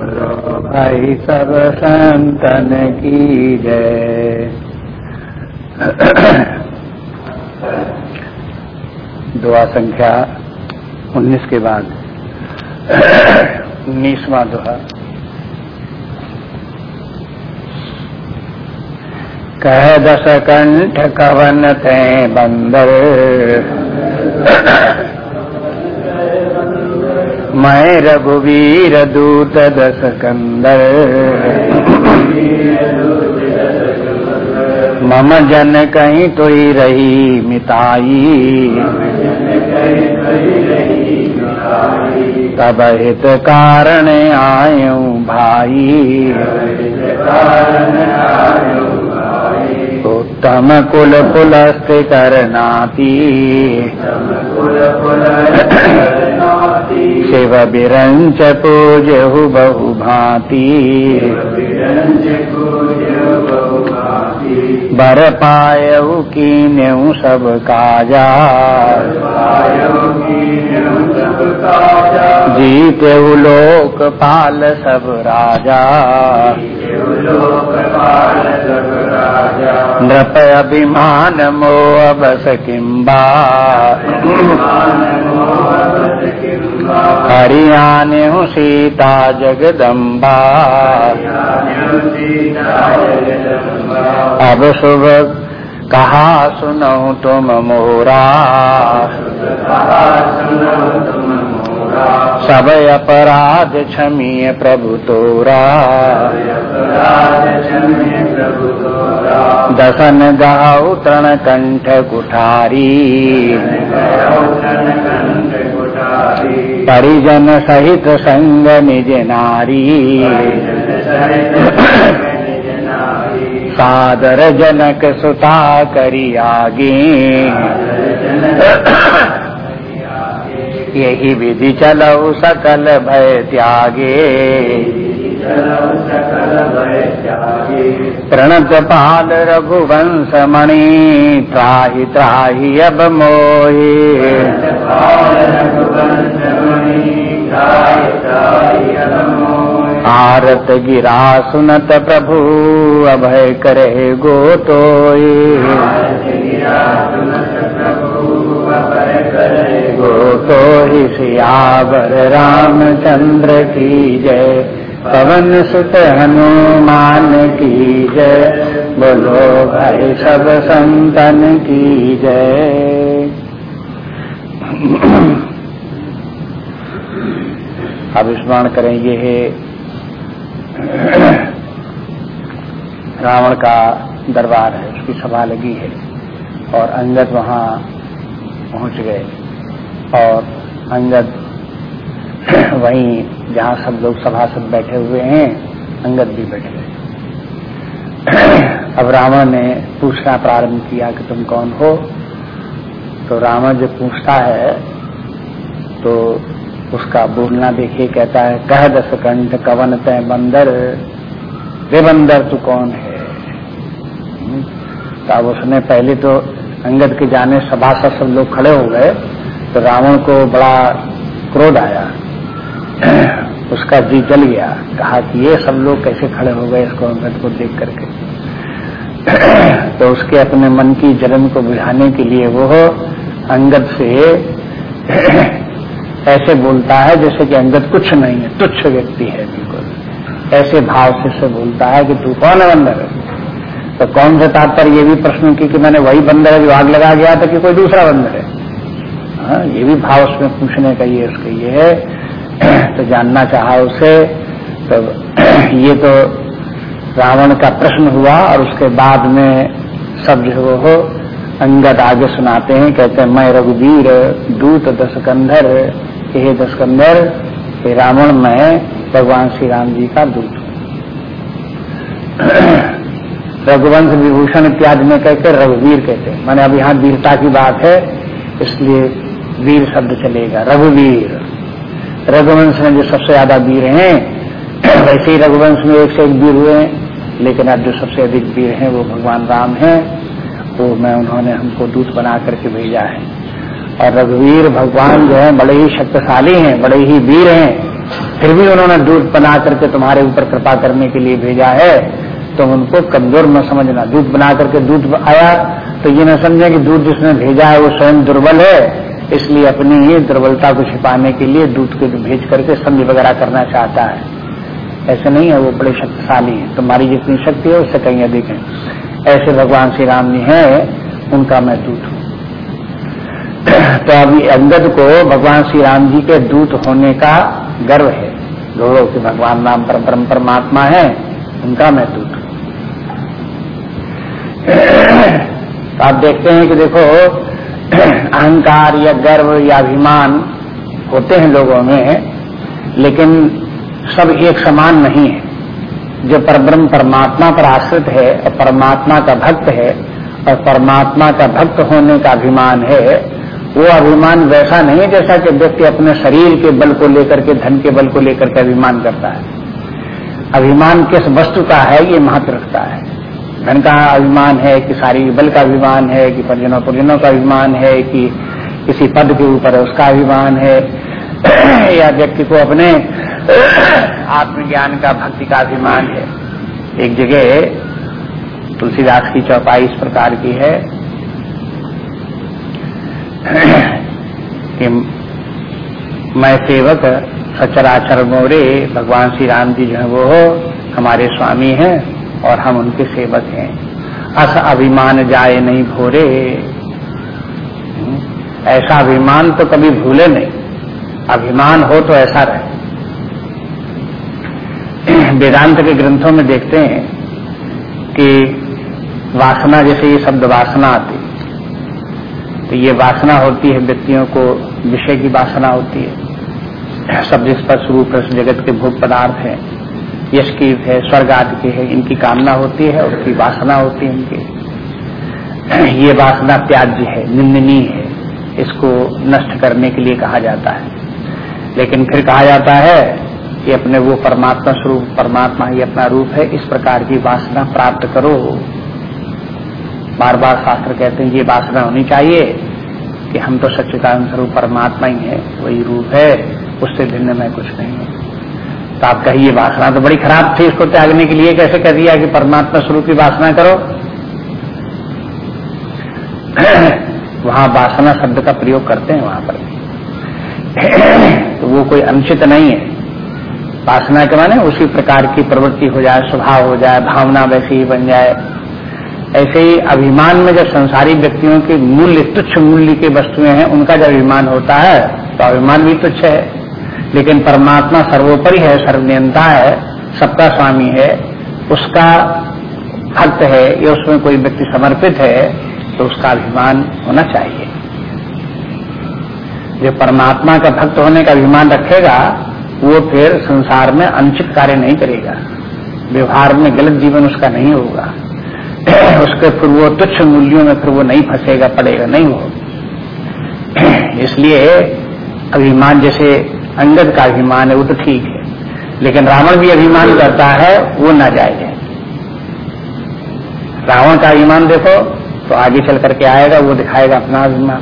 भाई सब संतन की जय। दुआ संख्या उन्नीस के बाद। उन्नीसवा दुआ कह दस कंठ कवन थे बंदर? मैं रघुवीर दूत दस कंदर मम जन कहीं तो ही रही मिताई। तब हित कारण आयु भाई। उत्तम कुल पुलस्त करनाती। शिव बिरंच पूजहु बहु भांति बर पायऊ की न्यू सब काजा जीते लोक पाल सब राजा नृप अभिमान मोह बस किम्बा हरियाने हूँ सीता जगदम्बा अब शुभ कहा सुनो तुम मोरा सब अपराध क्षमीय प्रभु तोरा दसन गाऊ तृण कंठ कुठारी परिजन सहित संग निज नारी। सादर जनक सुता करी आगे यही विधि चलो सकल भय त्यागे। प्रणत पाल रघुवंश मणि, त्राही त्राही अब मोहे। आरत गिरा सुनत प्रभु, अभय करे गो तो गो तो सियावर रामचंद्र की जय। पवन सुत हनुमान की जय। बोलो भाई सब संतन की जय। अब स्मरण करें, ये है रावण का दरबार है, उसकी सभा लगी है और अंगद वहाँ पहुँच गए। और अंगद, वहीं जहाँ सब लोग सभासद बैठे हुए हैं, अंगद भी बैठे गए अब रावण ने पूछना प्रारंभ किया कि तुम कौन हो? तो रावण जब पूछता है तो उसका बोलना देखिए, कहता है, कह दस कंठ कवन तय बंदर, वे बंदर तू कौन है? तो अब उसने पहले तो अंगद के जाने सभासद सब लोग खड़े हो गए। तो रावण को बड़ा क्रोध आया। उसका जी जल गया। कहा कि ये सब लोग कैसे खड़े हो गए इसको अंगद को देख करके? तो उसके अपने मन की जलन को बुझाने के लिए वो अंगद से ऐसे बोलता है जैसे कि अंगद कुछ नहीं है, तुच्छ व्यक्ति है बिल्कुल। ऐसे भाव से से बोलता है कि तू कौन है बंदर? तो कौन से तात्पर्य ये भी प्रश्न की कि मैंने वही बंदर है जो आग लगा गया था कि कोई दूसरा बंदर है? हाँ, ये भी भाव उसमें पूछने का ये उसका ये है। तो जानना चाहा उसे तो ये तो रावण का प्रश्न हुआ और उसके बाद में सब जो वो हो अंगद आगे सुनाते हैं कहते हैं मैं रघुवीर दूत दशकंधर हे दशकंधर हे रावण मैं भगवान श्री राम जी का दूत रघुवंश विभूषण इत्यादि में कहते रघुवीर कहते हैं। मैंने अब यहाँ वीरता की बात है इसलिए वीर शब्द चलेगा, रघुवीर। रघुवंश में जो सबसे ज़्यादा वीर हैं, वैसे ही रघुवंश में एक से एक वीर हुए लेकिन अब जो सबसे अधिक वीर हैं, वो भगवान राम हैं तो मैं उन्होंने हमको दूत बना करके भेजा है। और रघुवीर भगवान जो है, बड़े ही शक्तिशाली हैं, बड़े ही वीर हैं। फिर भी उन्होंने दूध बना करके तुम्हारे ऊपर कृपा करने के लिए भेजा है तो उनको कमज़ोर न समझना। दूध बना करके दूध आया तो ये न समझे कि दूध जिसने भेजा है, वो स्वयं दुर्बल है। इसलिए अपनी ही दुर्बलता को छिपाने के लिए दूध को भेज करके समझ वगैरह करना चाहता है। ऐसे नहीं है, वो बड़े शक्तिशाली है। तुम्हारी जितनी शक्ति है, उससे कहीं अधिक है। ऐसे भगवान श्री राम जी हैं, उनका मैं दूत हूँ। तो अभी अंगद को भगवान श्री राम जी के दूत होने का गर्व है। लोगों के भगवान राम परम परम परमात्मा है, उनका मैं दूत हूँ। तो आप देखते हैं कि देखो अहंकार या गर्व या अभिमान होते हैं लोगों में, लेकिन सब एक समान नहीं है। जो परब्रह्म परमात्मा पर आश्रित है और परमात्मा का भक्त है और परमात्मा का भक्त होने का अभिमान है, वो अभिमान वैसा नहीं है जैसा कि व्यक्ति अपने शरीर के बल को लेकर के, धन के बल को लेकर के अभिमान करता है। अभिमान किस वस्तु का है, ये महत्व रखता है। धन का अभिमान है कि शारीरिक बल का अभिमान है, कि परिजनों परिजनों का अभिमान है, कि किसी पद के ऊपर उसका अभिमान है। या व्यक्ति को अपने आत्मज्ञान का, भक्ति का अभिमान है। एक जगह तुलसीदास की चौपाई इस प्रकार की है कि मैं सेवक, सचराचर मोरे, भगवान श्री राम जी जो है वो हमारे स्वामी हैं। और हम उनके सेवक हैं। अस अभिमान जाए नहीं भोरे। ऐसा अभिमान तो कभी भूले नहीं। अभिमान हो तो ऐसा रहे। वेदांत के ग्रंथों में देखते हैं कि वासना, जैसे ये शब्द वासना आती तो ये वासना होती है व्यक्तियों को, विषय की वासना होती है। सब जिस पर रूप जगत के भोग पदार्थ है यश कीर्त है स्वर्ग आदि के है, इनकी कामना होती है उसकी वासना होती है इनकी। ये वासना त्याज्य है, निंदनीय है, इसको नष्ट करने के लिए कहा जाता है। लेकिन फिर कहा जाता है कि अपने वो परमात्मा स्वरूप, परमात्मा ही अपना रूप है, इस प्रकार की वासना प्राप्त करो। बार बार शास्त्र कहते हैं, ये वासना होनी चाहिए कि हम तो सच्चिदान स्वरूप परमात्मा ही है, वही रूप है, उससे भिन्न में कुछ नहीं है। तो आप कहिए, वासना तो बड़ी खराब थी इसको त्यागने के लिए, कैसे कह दिया कि परमात्मा स्वरूप की वासना करो? वहाँ वासना शब्द का प्रयोग करते हैं वहाँ पर। तो वो कोई अनुचित नहीं है। वासना के माने उसी प्रकार की प्रवृत्ति हो जाए, स्वभाव हो जाए, भावना वैसी ही बन जाए। ऐसे ही अभिमान में जब संसारी व्यक्तियों के मूल्य, तुच्छ मूल्य की वस्तुएँ हैं, उनका जब अभिमान होता है तो अभिमान भी तुच्छ है। लेकिन परमात्मा सर्वोपरि है, सर्वनियंता है, सबका स्वामी है, उसका भक्त है, या उसमें कोई व्यक्ति समर्पित है तो उसका अभिमान होना चाहिए। जो परमात्मा का भक्त होने का अभिमान रखेगा, वो फिर संसार में अनुचित कार्य नहीं करेगा। व्यवहार में गलत जीवन उसका नहीं होगा। उसके फिर वो तुच्छ मूल्यों में फिर वो नहीं फंसेगा, पड़ेगा, नहीं हो इसलिए अभिमान जैसे अंगद का अभिमान है, वो तो ठीक है। लेकिन रावण भी अभिमान करता है, वो ना जाए रावण का अभिमान देखो तो आगे चल करके आएगा, वो दिखाएगा अपना अभिमान।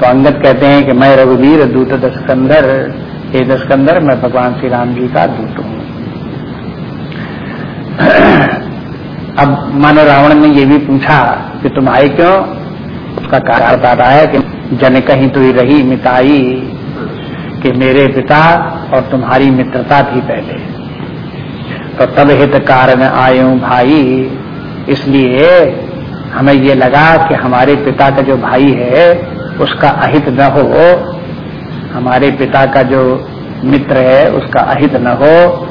तो अंगद कहते हैं कि मैं रघुवीर दूत दशकंदर, हे दशकंदर, मैं भगवान श्री राम जी का दूत हूँ। अब मानो रावण ने ये भी पूछा कि तुम आए क्यों? उसका कारण बता है कि जन कहीं तो ही रही मिताई। कि मेरे पिता और तुम्हारी मित्रता थी पहले तो तब हित कारण आयो भाई, इसलिए हमें ये लगा कि हमारे पिता का जो भाई है, उसका अहित न हो। हमारे पिता का जो मित्र है, उसका अहित न हो।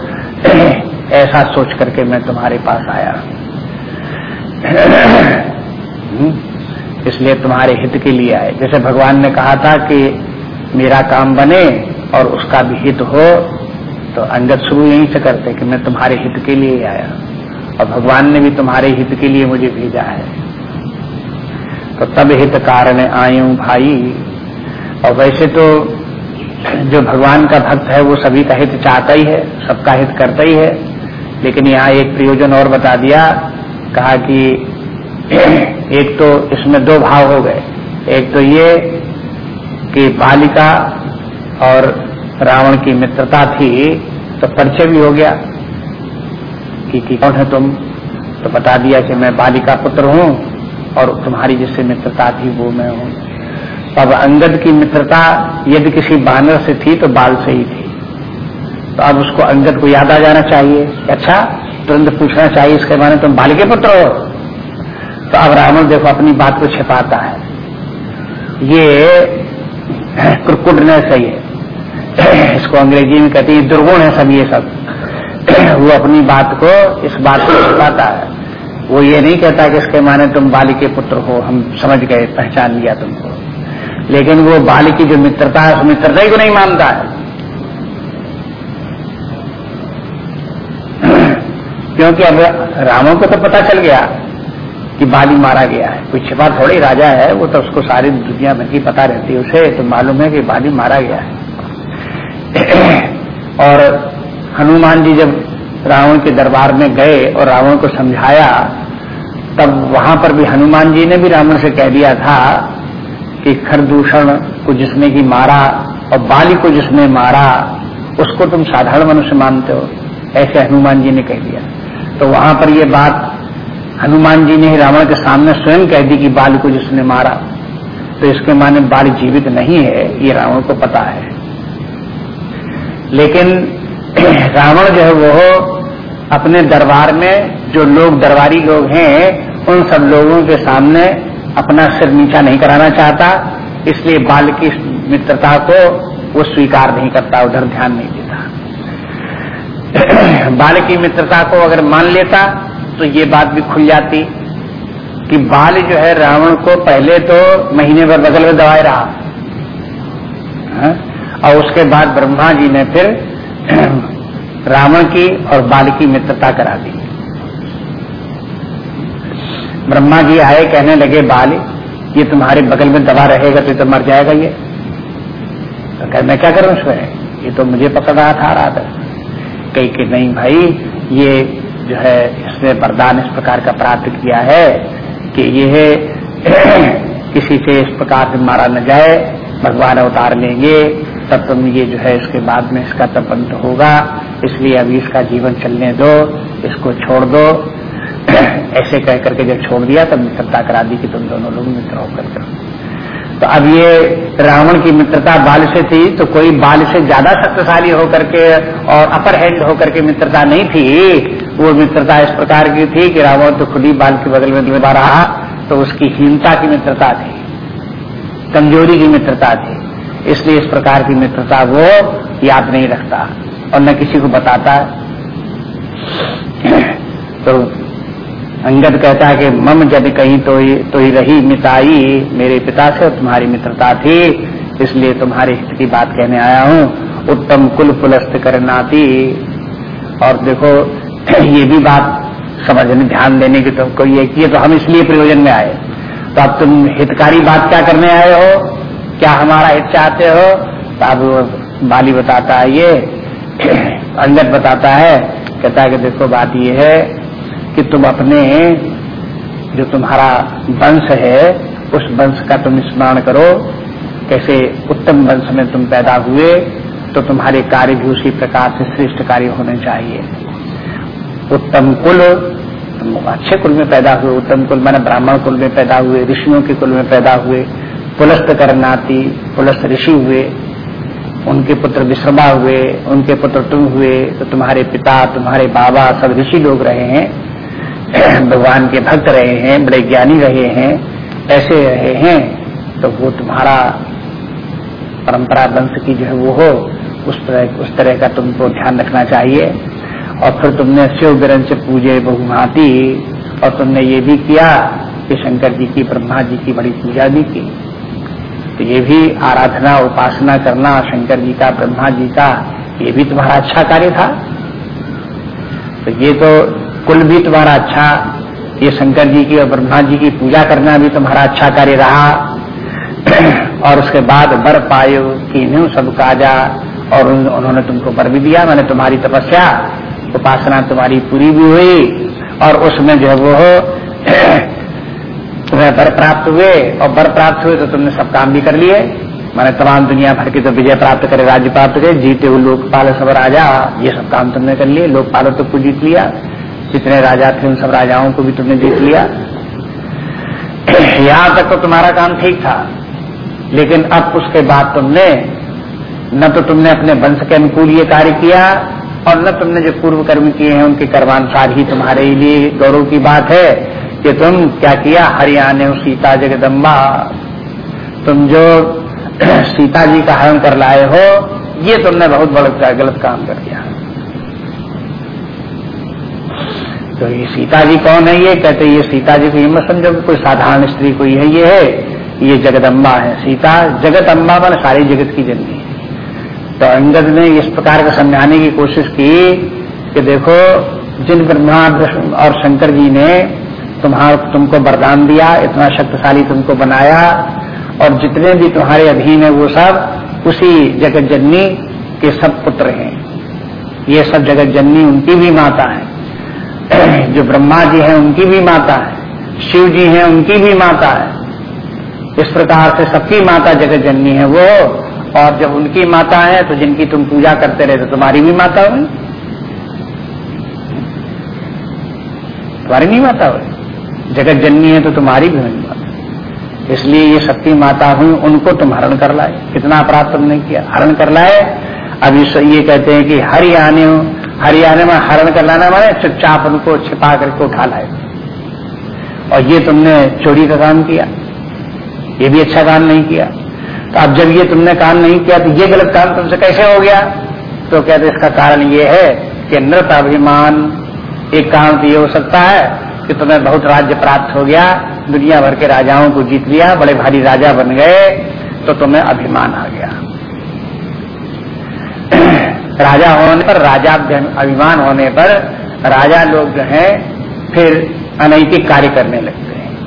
ऐसा सोच करके मैं तुम्हारे पास आया। इसलिए तुम्हारे हित के लिए आए। जैसे भगवान ने कहा था कि मेरा काम बने और उसका भी हित हो तो अंगत शुरू यहीं से करते कि मैं तुम्हारे हित के लिए आया। और भगवान ने भी तुम्हारे हित के लिए मुझे भेजा है। तो तब हित कारण आयु भाई। और वैसे तो जो भगवान का भक्त है, वो सभी का हित चाहता ही है, सबका हित करता ही है। लेकिन यहाँ एक प्रयोजन और बता दिया, कहा कि एक तो इसमें दो भाव हो गए। एक तो ये कि बालिका और रावण की मित्रता थी तो परिचय भी हो गया कि, कि कौन है तुम? तो बता दिया कि मैं बालिका पुत्र हूँ और तुम्हारी जिससे मित्रता थी वो मैं हूँ। अब अंगद की मित्रता यदि किसी बानर से थी तो बाल से ही थी। तो अब उसको अंगद को याद आ जाना चाहिए अच्छा तुरंत पूछना चाहिए इसके बारे में तुम बाल के पुत्र हो? तो अब रावण देखो अपनी बात को छिपाता है। ये सही है इसको अंग्रेज़ी में कहते हैं दुर्गुण है सब, ये सब। वो अपनी बात को, इस बात को छिपाता है। वो ये नहीं कहता कि इसके माने तुम बाली के पुत्र हो, हम समझ गए, पहचान लिया तुमको। लेकिन वो बाली की जो मित्रता है, उस मित्रता ही को नहीं मानता है। क्योंकि अब रामों को तो पता चल गया। कि बाली मारा गया है। कोई छिपा थोड़े राजा है, वो तो उसको सारी दुनिया भर की पता रहती है। उसे तो मालूम है कि बाली मारा गया है। और हनुमान जी जब रावण के दरबार में गए और रावण को समझाया, तब वहाँ पर भी हनुमान जी ने भी रावण से कह दिया था कि खरदूषण को जिसने की मारा और बाली को जिसने मारा, उसको तुम साधारण मनुष्य मानते हो, ऐसे हनुमान जी ने कह दिया। तो वहाँ पर ये बात हनुमान जी ने रावण के सामने स्वयं कह दी कि बाल को जिसने मारा तो इसके माने बाल जीवित नहीं है, ये रावण को पता है। लेकिन रावण जो है वो अपने दरबार में जो लोग, दरबारी लोग हैं, उन सब लोगों के सामने अपना सिर नीचा नहीं कराना चाहता, इसलिए बाल की मित्रता को वो स्वीकार नहीं करता, उधर ध्यान नहीं देता। बाल की मित्रता को अगर मान लेता तो ये बात भी खुल जाती कि बाल जो है रावण को पहले तो महीने भर बगल में दबाए रहा। हा? और उसके बाद ब्रह्मा जी ने फिर रावण की और बाल की मित्रता करा दी। ब्रह्मा जी आए कहने लगे बाल ये तुम्हारे बगल में दबा रहेगा तो, तो मर जाएगा ये। तो कह मैं क्या करूँ उसमें ये तो मुझे पसंद आया था रहा था कही कि नहीं भाई ये जो है, इसने वरदान इस प्रकार का प्राप्त किया है कि यह किसी से इस प्रकार से मारा न जाए, भगवान अवतार लेंगे, तब तुम ये जो है, इसके बाद में इसका तब अंत होगा। इसलिए अभी इसका जीवन चलने दो, इसको छोड़ दो। ऐसे कह करके जब छोड़ दिया, तब मित्रता करा दी कि तुम दोनों लोग मित्र होकर करो। तो अब ये रावण की मित्रता बाल से थी तो कोई बाल से ज़्यादा शक्तिशाली होकर के और अपर हैंड होकर के मित्रता नहीं थी। वो मित्रता इस प्रकार की थी कि रावण तो खुद ही बाल के बगल में लगा रहा तो उसकी हीनता की मित्रता थी कमज़ोरी की मित्रता थी। इसलिए इस प्रकार की मित्रता वो याद नहीं रखता और न किसी को बताता। तो अंगद कहता है कि मम जब कहीं तो ही, तो ही रही मिताई मेरे पिता से तुम्हारी मित्रता थी इसलिए तुम्हारे हित की बात कहने आया हूँ। उत्तम कुल पुलस्त करनाती और देखो ये भी बात समझने ध्यान देने की तुमको ये किए तो हम इसलिए प्रयोजन में आए। तो अब तुम हितकारी बात क्या करने आए हो? क्या हमारा हित चाहते हो? तो अब बाली बताता है, ये अंगद बताता है, कहता है कि देखो बात ये है कि तुम अपने जो तुम्हारा वंश है, उस वंश का तुम स्मरण करो। कैसे उत्तम वंश में तुम पैदा हुए तो तुम्हारे कार्य भी उसी प्रकार से श्रेष्ठ कार्य होने चाहिए। उत्तम कुल, अच्छे कुल में पैदा हुए, उत्तम कुल मैंने ब्राह्मण कुल में पैदा हुए, ऋषियों के कुल में पैदा हुए, पुलस्त करनाती, पुलस्त ऋषि हुए, उनके पुत्र विश्रमा हुए, उनके पुत्र तुम हुए तो तुम्हारे पिता, तुम्हारे बाबा, सब ऋषि लोग रहे हैं, भगवान के भक्त रहे हैं, बड़े ज्ञानी रहे हैं, ऐसे रहे हैं तो वो तुम्हारा परंपरा वंश की जो है वो हो, उस तरह उस तरह का तुमको ध्यान रखना चाहिए। और फिर तुमने शिव बिरन से पूजे बहुमाती और तुमने ये भी किया कि शंकर जी की ब्रह्मा जी की बड़ी पूजा भी की। तो ये भी आराधना, उपासना करना, शंकर जी का ब्रह्मा जी का, ये भी तुम्हारा अच्छा कार्य था। तो ये तो कुल भी तुम्हारा अच्छा ये शंकर जी की और ब्रह्मा जी की पूजा करना भी तुम्हारा अच्छा कार्य रहा। और उसके बाद बर पायो की सब काजा, और उन्होंने तुमको बर भी दिया, मैंने तुम्हारी तपस्या उपासना तुम्हारी पूरी भी हुई और उसमें जो है वो तुम्हें बर प्राप्त हुए और बर प्राप्त हुए तो तुमने सब काम भी कर लिए। मैंने तमाम दुनिया भर की तो विजय प्राप्त करे, राज्य प्राप्त करे, जीते हुए लोकपाल सब राजा, ये सब काम तुमने कर लिए, लोकपाल तो को जीत लिया, जितने राजा थे उन सब राजाओं को भी तुमने जीत लिया। यहाँ तक तो तुम्हारा काम ठीक था, लेकिन अब उसके बाद तुमने, न तो तुमने अपने वंश के अनुकूल ये कार्य किया और न तुमने जो पूर्व कर्म किए हैं, उनके कर्मानुसार ही तुम्हारे लिए गौरव की बात है कि तुम क्या किया? हरियाणा सीता जगदम्बा। तुम जो सीता जी का हरण कर लाए हो, ये तुमने बहुत बड़ा गलत काम कर दिया। तो ये सीता जी कौन है? ये कहते ये सीता जी को ये मत समझो कोई साधारण स्त्री कोई है, ये है, ये जगदम्बा है। सीता जगत अम्बा मान सारी जगत की जननी। है तो अंगद ने इस प्रकार का समझाने की कोशिश की कि देखो, जिन ब्रह्मा और शंकर जी ने तुम्हारा तुमको वरदान दिया, इतना शक्तिशाली तुमको बनाया, और जितने भी तुम्हारे अधीन है वो सब उसी जगत जननी के सब पुत्र हैं। ये सब जगत जननी उनकी भी माता है। जो ब्रह्मा जी हैं, उनकी भी माता है। शिव जी हैं, उनकी भी माता है। इस प्रकार से सबकी माता जगत जननी है वो। और जब उनकी माता है तो जिनकी तुम पूजा करते रहे तो तुम्हारी भी माता हुई? तुम्हारी नहीं माता हुई? जगत जननी है तो तुम्हारी भी हुई इसलिए ये शक्ति माता हुई, उनको तुम हरण कर लाए। कितना अपराध तुमने किया। हरण कर लाए। अब ये कहते हैं कि हरियाणे हरियाणे में हरण कर लाना माने चुपचाप उनको छिपा करके उठा लाए। और ये तुमने चोरी का काम किया। ये भी अच्छा काम नहीं किया। तो अब जब ये तुमने काम नहीं किया तो ये गलत काम तुमसे कैसे हो गया? तो कहते इसका कारण ये है कि नृत अभिमान एक काम तो ये हो सकता है कि तुम्हें बहुत राज्य प्राप्त हो गया, दुनिया भर के राजाओं को जीत लिया, बड़े भारी राजा बन गए तो तुम्हें अभिमान आ गया। राजा होने पर, राजा अभिमान होने पर, राजा लोग जो है, फिर अनैतिक कार्य करने लगते हैं।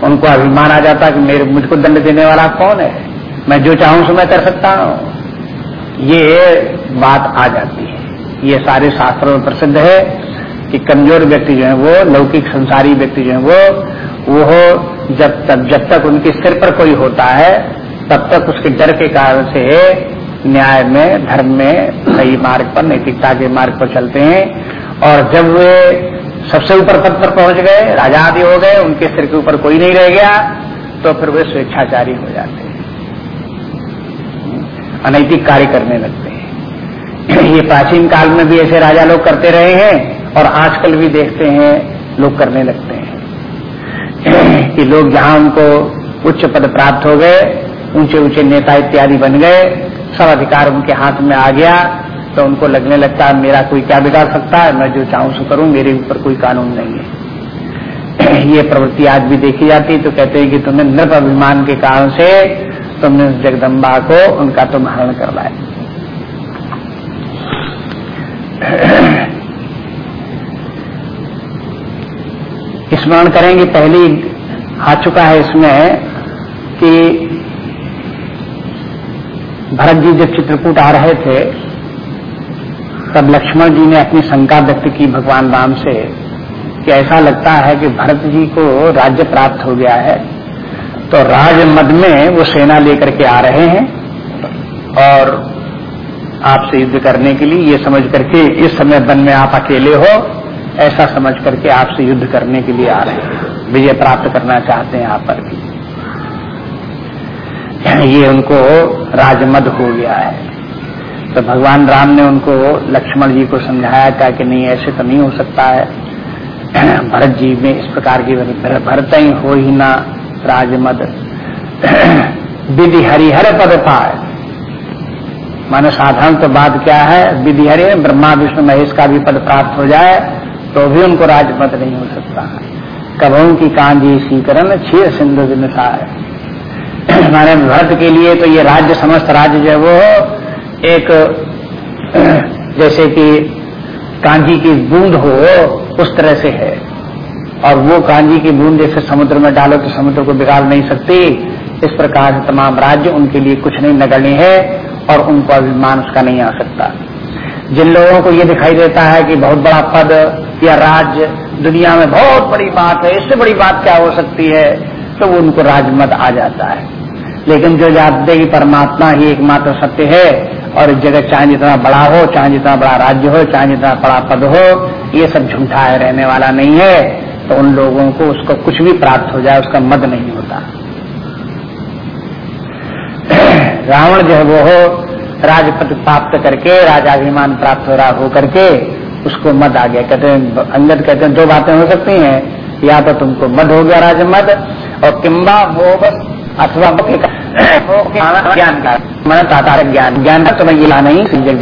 उनको अभिमान आ जाता कि मेरे मुझको दंड देने वाला कौन है? मैं जो चाहूँ सो मैं कर सकता हूँ। ये बात आ जाती है। ये सारे शास्त्रों में प्रसिद्ध है कि कमज़ोर व्यक्ति जो है वो, लौकिक संसारी व्यक्ति जो है वो वो जब तक जब तक उनके सिर पर कोई होता है, तब तक उसके डर के कारण से न्याय में, धर्म में सही मार्ग पर, नैतिकता के मार्ग पर चलते हैं। और जब वे सबसे ऊपर पद पर पहुँच गए, राजा आदि हो गए, उनके सिर के ऊपर कोई नहीं रह गया तो फिर वे स्वेच्छाचारी हो जाते हैं। अनैतिक कार्य करने लगते हैं। ये प्राचीन काल में भी ऐसे राजा लोग करते रहे हैं और आजकल भी देखते हैं, लोग करने लगते हैं। कि लोग जहाँ उनको उच्च पद प्राप्त हो गए ऊँचे ऊँचे नेता इत्यादि बन गए, सब अधिकार उनके हाथ में आ गया तो उनको लगने लगता है मेरा कोई क्या बिगाड़ सकता है? मैं जो चाहूँ सो करूँ, मेरे ऊपर कोई कानून नहीं है। ये प्रवृत्ति आज भी देखी जाती तो कहते हैं कि तुम्हें नृप अभिमान के कारण से तुमने जगदम्बा को उनका तुम हरण कर लाए स्मरण करेंगे पहले आ चुका है इसमें कि भरत जी जब चित्रकूट आ रहे थे, तब लक्ष्मण जी ने अपनी शंका व्यक्त की भगवान राम से कि ऐसा लगता है कि भरत जी को राज्य प्राप्त हो गया है। तो राजमद में वो सेना लेकर के आ रहे हैं और आपसे युद्ध करने के लिए ये समझ करके इस समय वन में आप अकेले हो, ऐसा समझ करके आपसे युद्ध करने के लिए आ रहे हैं। विजय प्राप्त करना चाहते हैं आप पर भी। ये उनको राजमद हो गया है। तो भगवान राम ने उनको, लक्ष्मण जी को समझाया था कि नहीं, ऐसे तो नहीं हो सकता है। भरत जी में इस प्रकार की भरत ही हो ही ना। राजमद। विधि हरिहर पद पाए। माने साधारण तो बात क्या है? विधि हरि ब्रह्मा, विष्णु, महेश का भी पद प्राप्त हो जाए तो भी उनको राजपद नहीं हो सकता। है कभों की कांजी सीकरण छीर सिंधु है माने भरत के लिए तो ये राज्य, समस्त राज्य जो वो एक, जैसे कि कांजी की बूंद हो, उस तरह से है। और वो कांजी की बूंद जैसे समुद्र में डालो तो समुद्र को बिगाड़ नहीं सकती। इस प्रकार से तमाम राज्य उनके लिए कुछ नहीं, नगण्य है और उनको अभिमान उसका नहीं आ सकता। जिन लोगों को ये दिखाई देता है कि बहुत बड़ा पद या राज्य दुनिया में बहुत बड़ी बात है, इससे बड़ी बात क्या हो सकती है? तो वो उनको राजमत आ जाता है। लेकिन जो जानते कि परमात्मा ही एकमात्र सत्य है और जगह चाहे जितना बड़ा हो, चाहे जितना बड़ा राज्य हो, चाहे जितना बड़ा पद हो, ये सब झूठा है, रहने वाला नहीं है। तो उन लोगों को उसको कुछ भी प्राप्त हो जाए, उसका मद नहीं होता। रावण जो है वो हो, राजपद प्राप्त करके, राजाभिमान प्राप्त हो रहा हो करके, उसको मद आ गया। कहते हैं, अंगद कहते हैं, दो बातें हो सकती हैं। या तो तुमको मद हो गया राजमद, और किम्बा हो अथवा ज्ञान का। मैंने तातारक ज्ञान। ज्ञान का तुम्हें ये नहीं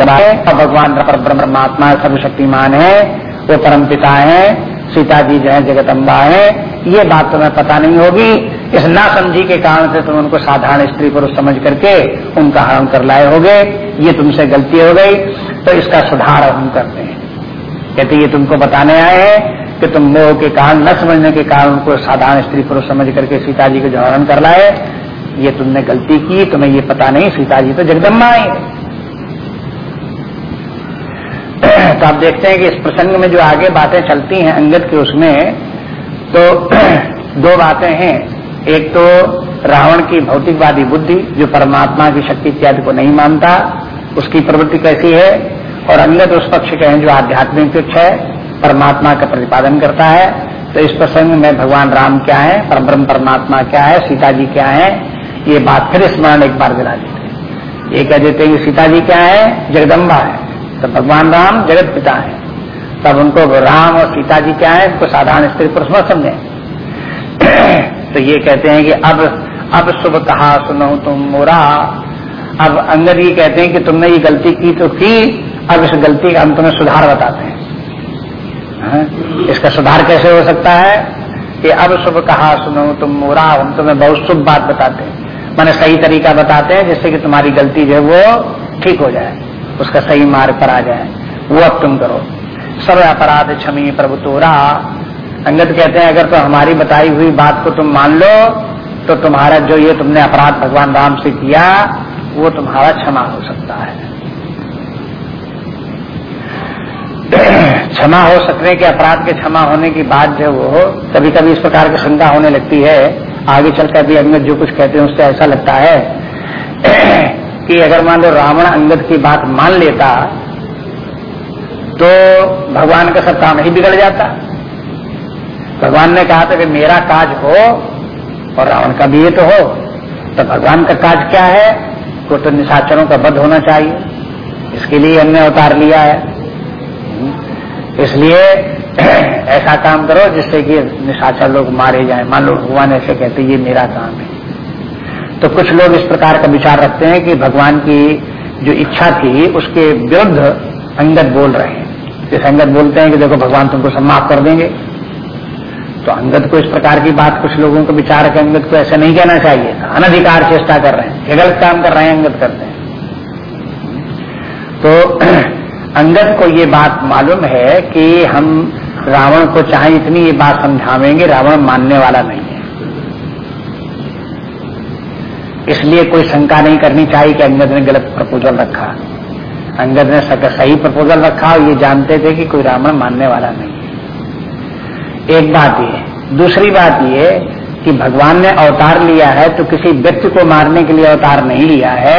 है भगवान परमात्मा सर्वशक्तिमान है। वो परम पिता है। सीता जी जो है जगदम्बा है, ये बात तुम्हें पता नहीं होगी। इस ना समझी के कारण से तुम उनको साधारण स्त्री पुरुष समझ करके उनका हरण कर लाए होगे। ये तुमसे गलती हो गई तो इसका सुधार हम करते हैं। कहते ये तुमको बताने आए हैं कि तुम मोह के कारण, न समझने के कारण उनको साधारण स्त्री पुरुष समझ करके सीता जी को जो हरण कर लाए। ये तुमने गलती की, तुम्हें ये पता नहीं, सीता जी तो जगदम्बा आई तो आप देखते हैं कि इस प्रसंग में जो आगे बातें चलती हैं अंगद के उसमें तो दो बातें हैं। एक तो रावण की भौतिकवादी बुद्धि, जो परमात्मा की शक्ति इत्यादि को नहीं मानता, उसकी प्रवृत्ति कैसी है? और अंगद उस पक्ष के हैं जो आध्यात्मिक पक्ष है, परमात्मा का प्रतिपादन करता है। तो इस प्रसंग में भगवान राम क्या है? परब्रह्म परमात्मा क्या है? सीता जी क्या है? ये बात फिर स्मरण एक बार दिला देते ये कह देते हैं कि सीता जी क्या है? जगदम्बा है। तो भगवान राम जगत पिता है। तब उनको राम और सीता जी क्या है? उनको साधारण स्त्री पुरुष मत समझे। तो ये कहते हैं कि अब अब शुभ कहा सुनो तुम मोरा। अब अंदर ये कहते हैं कि तुमने ये गलती की तो की, अब इस गलती का हम तुम्हें सुधार बताते हैं। हाँ? इसका सुधार कैसे हो सकता है? कि अब शुभ कहा सुनो तुम मोरा, हम तुम्हें बहुत शुभ बात बताते हैं। मैंने सही तरीका बताते हैं जिससे कि तुम्हारी गलती जो है वो ठीक हो जाए। उसका सही मार्ग पर आ जाए। वो अब तुम करो। सब अपराध क्षमी प्रभु तोरा। अंगद कहते हैं, अगर तो हमारी बताई हुई बात को तुम मान लो तो तुम्हारा जो ये तुमने अपराध भगवान राम से किया, वो तुम्हारा क्षमा हो सकता है। क्षमा हो सकने के, अपराध के क्षमा होने की बात जो वो कभी कभी इस प्रकार की शंका होने लगती है। आगे चलकर भी अंगद जो कुछ कहते हैं, उससे ऐसा लगता है। कि अगर मान लो रावण अंगद की बात मान लेता तो भगवान का सब काम ही बिगड़ जाता। भगवान ने कहा था कि मेरा काज हो और रावण का भी ये तो हो तो भगवान का काज क्या है? को तो निशाचरों का बध होना चाहिए। इसके लिए हमने उतार लिया है। इसलिए ऐसा काम करो जिससे कि निशाचर लोग मारे जाएँ। मान लो भगवान ऐसे कहते ये मेरा काम है। तो कुछ लोग इस प्रकार का विचार रखते हैं कि भगवान की जो इच्छा थी, उसके विरुद्ध अंगद बोल रहे हैं। जैसे अंगद बोलते हैं कि देखो भगवान तुमको माफ़ कर देंगे। तो अंगद को इस प्रकार की बात कुछ लोगों को विचार के अंगद को ऐसा नहीं कहना चाहिए अनधिकार चेष्टा कर रहे हैं गलत काम कर रहे हैं, अंगद करते हैं। तो अंगद को ये बात मालूम है कि हम रावण को चाहे इतनी ये बात समझावेंगे, रावण मानने वाला नहीं है इसलिए कोई शंका नहीं करनी चाहिए कि अंगद ने गलत प्रपोजल रखा। अंगद ने सही प्रपोजल रखा और ये जानते थे कि कोई रावण मानने वाला नहीं एक बात ये। दूसरी बात ये कि भगवान ने अवतार लिया है तो किसी व्यक्ति को मारने के लिए अवतार नहीं लिया है।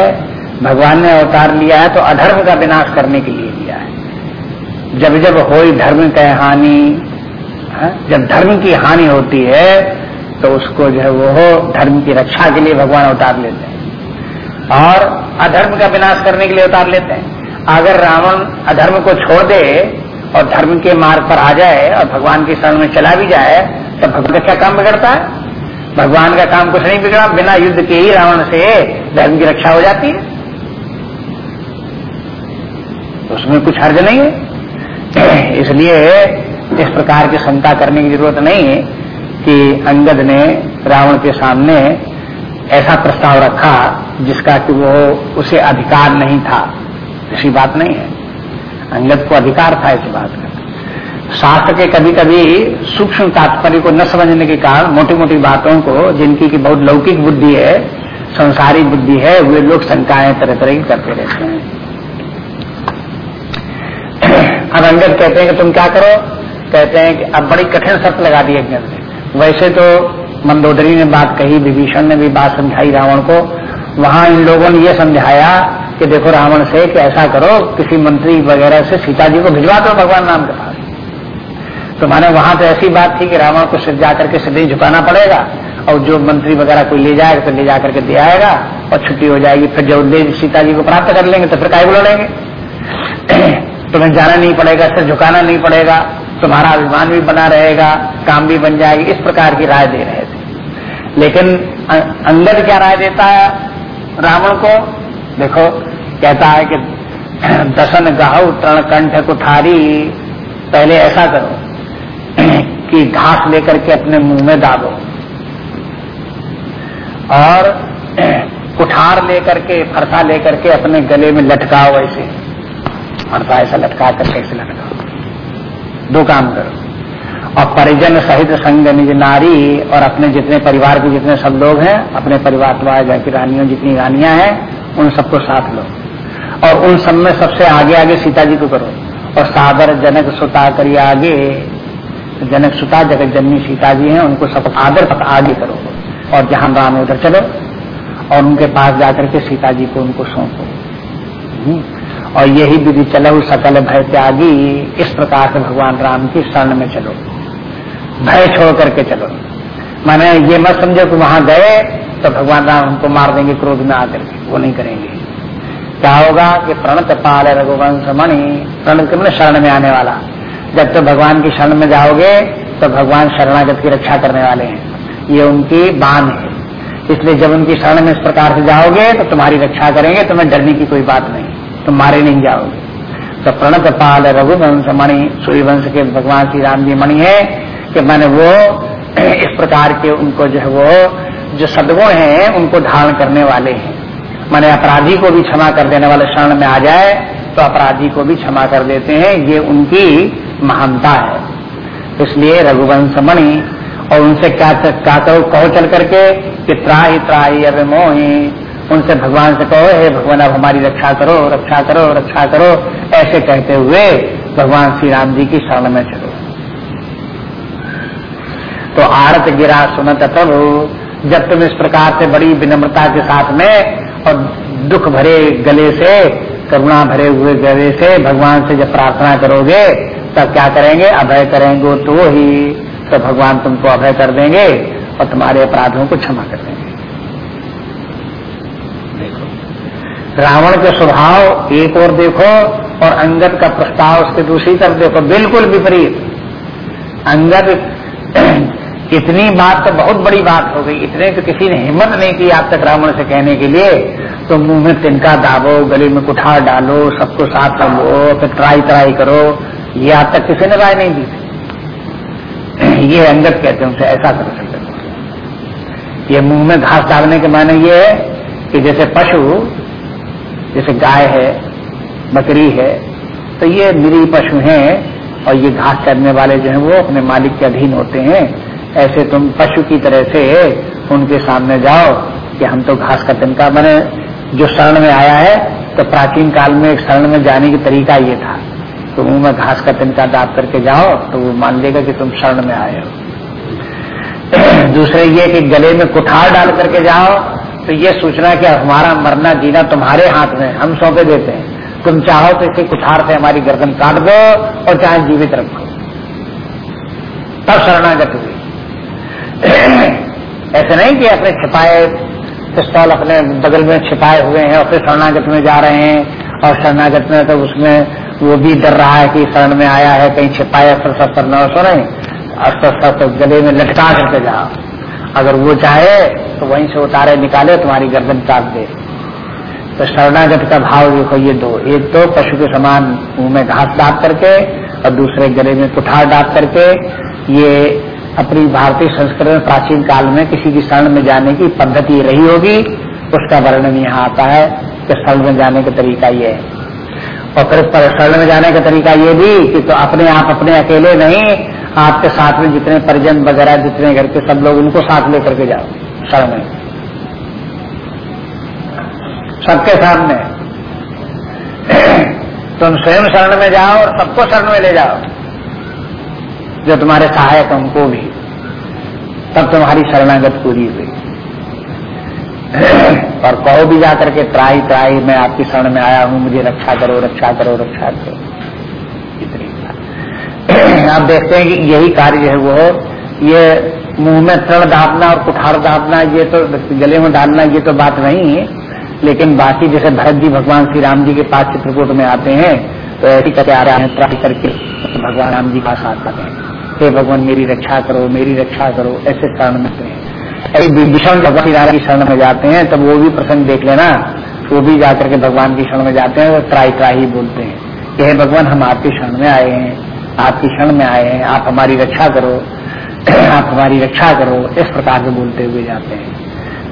भगवान ने अवतार लिया है तो अधर्म का विनाश करने के लिए लिया है। जब जब हो धर्म का हानि हाँ, जब धर्म की हानि होती है तो उसको जो है वो धर्म की रक्षा के लिए भगवान अवतार लेते हैं। और अधर्म का विनाश करने के लिए अवतार लेते हैं। अगर रावण अधर्म को छोड़ दे और धर्म के मार्ग पर आ जाए और भगवान की शरण में चला भी जाए तो भगवान क्या काम बिगड़ता है? भगवान का काम कुछ नहीं बिगड़ा, बिना युद्ध के ही रावण से धर्म की रक्षा हो जाती है। तो उसमें कुछ हर्ज नहीं है। इसलिए इस प्रकार की शंका करने की ज़रूरत नहीं है। कि अंगद ने, रावण के सामने ऐसा प्रस्ताव रखा, जिसका कि वो उसे अधिकार नहीं था। ऐसी बात नहीं है। अंगद को अधिकार था इस बात का। शास्त्र के कभी कभी सूक्ष्म तात्पर्य को न समझने के कारण मोटी मोटी बातों को, जिनकी की बहुत लौकिक बुद्धि है, संसारिक बुद्धि है, वे लोग शंकाएँ तरह तरह की करते रहते हैं। अब अंगद कहते हैं कि तुम क्या करो? कहते हैं कि अब बड़ी कठिन शर्त लगा दी अंगद ने। वैसे तो मंदोदरी ने बात कही, विभीषण ने भी बात समझाई रावण को। वहाँ इन लोगों ने ये समझाया कि देखो रावण से कि ऐसा करो, किसी मंत्री वगैरह से सीता जी को भिजवा दो भगवान राम के पास। तो माने वहाँ तो ऐसी बात थी कि रावण को सिर जाकर के सिद्धि झुकाना पड़ेगा और जो मंत्री वगैरह कोई ले जाएगा तो ले जाकर के दे आएगा और छुट्टी हो जाएगी। फिर जब ले सीता जी को प्राप्त कर लेंगे तो फिर काय बुला लेंगे तुम्हें जाना नहीं पड़ेगा, सिर झुकाना नहीं पड़ेगा। तुम्हारा अभिमान भी बना रहेगा, काम भी बन जाएगी, इस प्रकार की राय दे रहे थे। लेकिन अंगद क्या राय देता है रावण को? देखो, कहता है कि दसन गाहु तरण कंठ कुठारी, पहले ऐसा करो कि घास लेकर के अपने मुँह में दाबो। और कुठार लेकर के, फरसा लेकर के अपने गले में लटकाओ ऐसे। फरसा ऐसा लटका करके ऐसे लटकाओ। दो काम करो। और परिजन सहित संग निज नारी और अपने जितने परिवार के जितने सब लोग हैं, अपने परिवार की रानियों जितनी रानियाँ हैं, उन सबको साथ लो। और उन सब में सबसे आगे आगे सीता जी को करो। और सादर जनक सुता करिए आगे। जनक सुता जगत जननी सीता जी हैं, उनको सब आदर तक आगे करो। और जहाँ राम उधर चलो। और उनके पास जाकर के सीता जी को उनको सौंपो। हम्म। और यही विधि चलो सकल भय त्यागी। इस प्रकार से भगवान राम की शरण में चलो। भय छोड़ करके चलो। माने ये मत समझो कि वहाँ गए तो भगवान राम हमको मार देंगे, क्रोध में आकर के। वो नहीं करेंगे। क्या होगा कि प्रणत पाल रघुवंश मणि, प्रणत के मैंने शरण में आने वाला। जब तो भगवान की शरण में जाओगे तो भगवान शरणागत की रक्षा करने वाले हैं। ये उनकी बान है। इसलिए जब उनकी शरण में इस प्रकार से जाओगे तो तुम्हारी रक्षा करेंगे, तुम्हें डरने की कोई बात नहीं। तुम मारे नहीं जाओगे। तो प्रणत पाल रघुवंश मणि, सूर्यवंश के भगवान श्री राम जी मणि है कि मैंने वो, इस प्रकार के उनको जो है वो, जो सदगुण हैं, उनको धारण करने वाले हैं। मैंने अपराधी को भी क्षमा कर देने वाले शरण में आ जाए तो अपराधी को भी क्षमा कर देते हैं, ये उनकी महानता है। इसलिए रघुवंश मणि और उनसे क्या क्या कहो कहो चल करके कि त्राही त्राही अब मोही उनसे भगवान से कहो, हे भगवान, अब हमारी रक्षा करो रक्षा करो रक्षा करो। ऐसे कहते हुए भगवान श्री राम जी की शरण में चलो। तो आरत गिरा सुनत प्रभु, जब तुम इस प्रकार से बड़ी विनम्रता के साथ में और दुख भरे गले से, करुणा भरे हुए गले से भगवान से जब प्रार्थना करोगे, तब क्या करेंगे? अभय करेंगे तो ही। तो भगवान तुमको अभय कर देंगे और तुम्हारे अपराधों को क्षमा कर देंगे देखो रावण के स्वभाव एक और देखो और अंगद का प्रस्ताव उसके दूसरी तरफ़ देखो। बिल्कुल विपरीत। अंगद इतनी बात तो बहुत बड़ी बात हो गई। इतने तो किसी ने हिम्मत नहीं की आज तक रावण से कहने के लिए। तो मुँह में तिनका दाबो, गले में कुठार डालो, सबको साथ लो फिर ट्राई ट्राई करो। ये आज तक किसी ने राय नहीं दी ये अंगत कहते हैं उनसे ऐसा कर सकते ये मुँह में घास डालने के माने ये है कि जैसे पशु जैसे गाय है, बकरी है तो ये निरी पशु हैं और ये घास चरने वाले जो हैं वो अपने मालिक के अधीन होते हैं। ऐसे तुम पशु की तरह से उनके सामने जाओ कि हम तो घास का तिनका बने। जो शरण में आया है तो प्राचीन काल में एक शरण में जाने की तरीका ये था। तो मुँह में घास का तिनका दाप करके जाओ तो वो मान लेगा कि तुम शरण में आए हो। दूसरे ये कि गले में कुठार डाल करके जाओ तो ये सूचना कि हमारा मरना जीना तुम्हारे हाथ में हम सौंपे देते हैं। तुम चाहो तो इसे कुठार से हमारी गर्दन काट दो और चाहे जीवित रखो। तब शरणागत हुई। ऐसे नहीं कि अपने छिपाए पिस्तौल अपने बगल में छिपाए हुए हैं और फिर शरणागत में जा रहे हैं और शरणागत में तो उसमें वो भी डर रहा है कि शरण में आया है, कहीं फिर सब पर न सो रहे अस्तर तो गले में लटका करके जाओ अगर वो चाहे तो वहीं से उतारे निकाले, तुम्हारी गर्दन काट दे। तो शरणागत का भाव देखो ये दो। एक तो पशु के समान मुँह में घास डाप करके, और दूसरे गले में कुठार डाप करके, ये अपनी भारतीय संस्कृति में प्राचीन काल में किसी की शरण में जाने की पद्धति रही होगी, उसका वर्णन यहाँ आता है कि शरण में जाने का तरीका ये है। और फिर शरण में जाने का तरीका ये भी कि तो अपने आप अपने अकेले नहीं आपके साथ में जितने परिजन वगैरह, जितने घर के सब लोग, उनको साथ लेकर के जाओ, शरण में। सबके सामने। तुम स्वयं शरण में जाओ और सबको शरण में ले जाओ। जो तुम्हारे सहायक उनको भी। तब तुम्हारी शरणागत पूरी हुई। और कहो भी जाकर के, त्राई त्राई, मैं आपकी शरण में आया हूँ, मुझे रक्षा करो रक्षा करो रक्षा करो। आप देखते हैं कि यही कार्य है वो ये मुँह में तृण दापना और कुठार दापना ये तो गले में डालना, ये तो बात नहीं है। लेकिन बाकी जैसे भरत जी भगवान श्री राम जी के पास चित्रकूट में आते हैं तो ऐसी करके आ रहे हैं ट्राई करके भगवान राम जी पास आते हैं। हे भगवान, मेरी रक्षा करो, मेरी रक्षा करो, ऐसे शरण में हैं। विभीषण भगवान श्री राम की शरण में जाते हैं, तब वो भी प्रसंग देख लेना। वो भी जाकर के भगवान की शरण में जाते हैं, वो त्राई त्राही बोलते हैं कि हे भगवान, हम आपकी शरण में आए हैं। आपकी क्षण में आए हैं, आप हमारी रक्षा करो, आप हमारी रक्षा करो, इस प्रकार से बोलते हुए जाते हैं।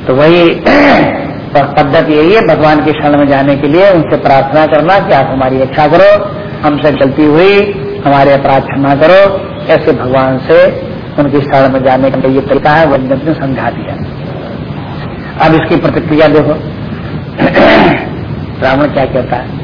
तो वही पद्धति यही है, भगवान के क्षण में जाने के लिए उनसे प्रार्थना करना कि आप हमारी रक्षा करो, हमसे गलती हुई, हमारे अपराध क्षमा करो, ऐसे भगवान से उनके शरण में जाने का ये तरीका है वह ने समझा दिया। अब इसकी प्रतिक्रिया देखो। रावण क्या कहता है?